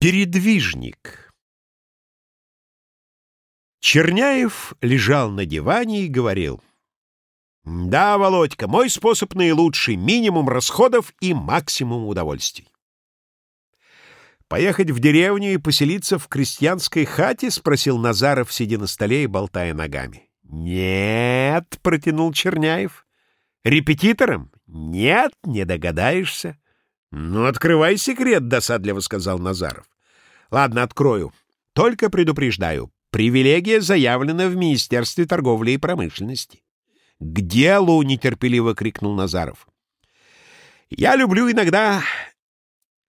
Передвижник Черняев лежал на диване и говорил. «Да, Володька, мой способ наилучший — минимум расходов и максимум удовольствий». «Поехать в деревню и поселиться в крестьянской хате?» — спросил Назаров, сидя на столе и болтая ногами. «Нет», — протянул Черняев. «Репетитором? Нет, не догадаешься». «Ну, открывай секрет», — досадливо сказал Назаров. «Ладно, открою. Только предупреждаю. Привилегия заявлена в Министерстве торговли и промышленности». «К делу!» — нетерпеливо крикнул Назаров. «Я люблю иногда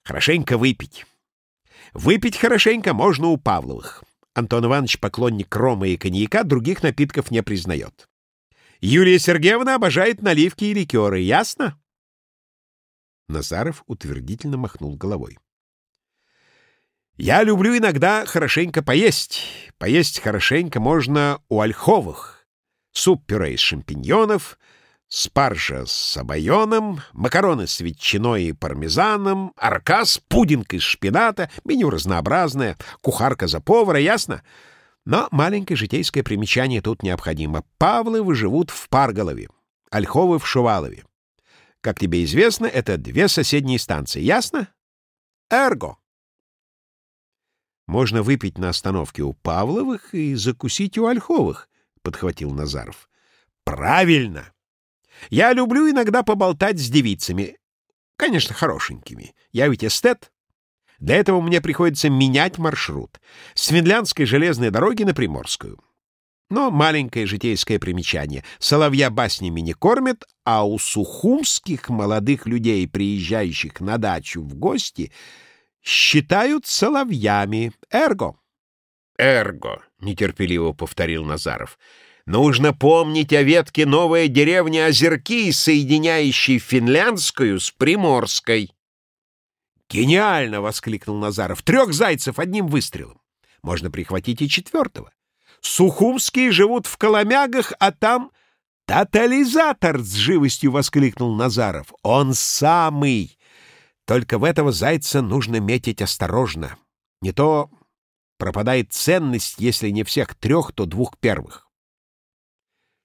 хорошенько выпить. Выпить хорошенько можно у Павловых. Антон Иванович, поклонник рома и коньяка, других напитков не признает. Юлия Сергеевна обожает наливки и ликеры, ясно?» Назаров утвердительно махнул головой. «Я люблю иногда хорошенько поесть. Поесть хорошенько можно у Ольховых. Суп-пюре из шампиньонов, спаржа с обоеном, макароны с ветчиной и пармезаном, аркас, пудинг из шпината, меню разнообразное, кухарка за повара, ясно? Но маленькое житейское примечание тут необходимо. Павловы живут в Парголове, Ольховы в Шувалове. Как тебе известно, это две соседние станции. Ясно? Эрго. Можно выпить на остановке у Павловых и закусить у Ольховых, — подхватил Назаров. Правильно. Я люблю иногда поболтать с девицами. Конечно, хорошенькими. Я ведь эстет. Для этого мне приходится менять маршрут. С Финляндской железной дороги на Приморскую. Но маленькое житейское примечание. Соловья баснями не кормят, а у сухумских молодых людей, приезжающих на дачу в гости, считают соловьями. Эрго. Эрго, нетерпеливо повторил Назаров. Нужно помнить о ветке новая деревня Озерки, соединяющей финляндскую с приморской. «Гениально!» — воскликнул Назаров. «Трех зайцев одним выстрелом. Можно прихватить и четвертого. Сухумские живут в Коломягах, а там тотализатор с живостью воскликнул Назаров. Он самый. Только в этого зайца нужно метить осторожно. Не то пропадает ценность, если не всех трех, то двух первых.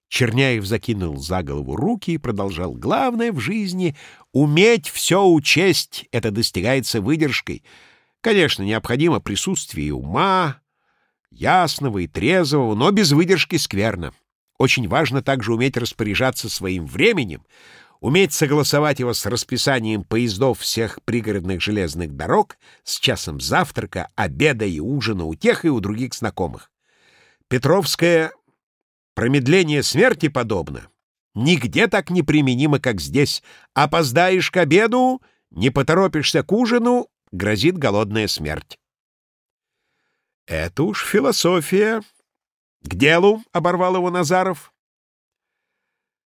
Черняев закинул за голову руки и продолжал. Главное в жизни — уметь все учесть. Это достигается выдержкой. Конечно, необходимо присутствие ума, ясного и трезвого, но без выдержки скверно. Очень важно также уметь распоряжаться своим временем, уметь согласовать его с расписанием поездов всех пригородных железных дорог, с часом завтрака, обеда и ужина у тех и у других знакомых. Петровское промедление смерти подобно. Нигде так неприменимо, как здесь. Опоздаешь к обеду, не поторопишься к ужину, грозит голодная смерть. Это уж философия. К делу, — оборвал его Назаров.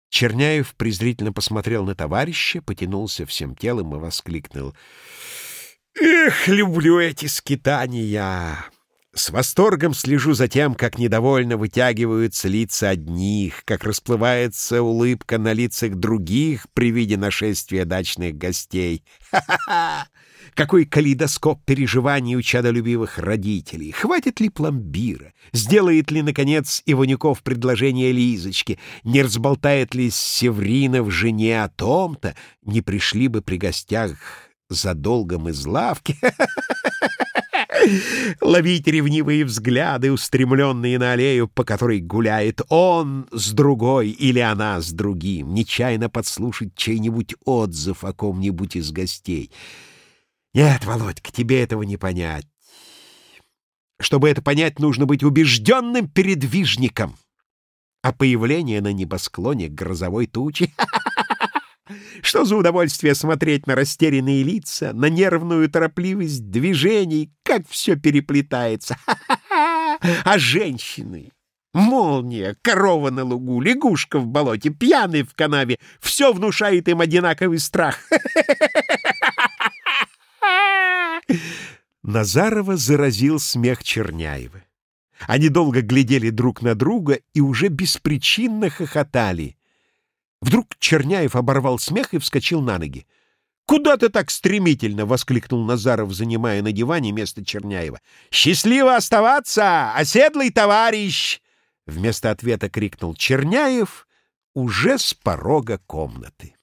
Черняев презрительно посмотрел на товарища, потянулся всем телом и воскликнул. «Эх, люблю эти скитания! С восторгом слежу за тем, как недовольно вытягиваются лица одних, как расплывается улыбка на лицах других при виде нашествия дачных гостей. Ха-ха-ха! Какой калейдоскоп переживаний у чадолюбивых родителей! Хватит ли пломбира? Сделает ли, наконец, Иванюков предложение Лизочке? Не разболтает ли Севринов жене о том-то? Не пришли бы при гостях за долгом из лавки? Ловить ревнивые взгляды, устремленные на аллею, по которой гуляет он с другой или она с другим, нечаянно подслушать чей-нибудь отзыв о ком-нибудь из гостей — нет, Володька, тебе этого не понять. Чтобы это понять, нужно быть убежденным передвижником. А появление на небосклоне грозовой тучи... Что за удовольствие смотреть на растерянные лица, на нервную торопливость движений, как все переплетается. А женщины, молния, корова на лугу, лягушка в болоте, пьяный в канаве, все внушает им одинаковый страх. Назарова заразил смех Черняева. Они долго глядели друг на друга и уже беспричинно хохотали. Вдруг Черняев оборвал смех и вскочил на ноги. «Куда ты так стремительно?» — воскликнул Назаров, занимая на диване место Черняева. «Счастливо оставаться, оседлый товарищ!» Вместо ответа крикнул Черняев уже с порога комнаты.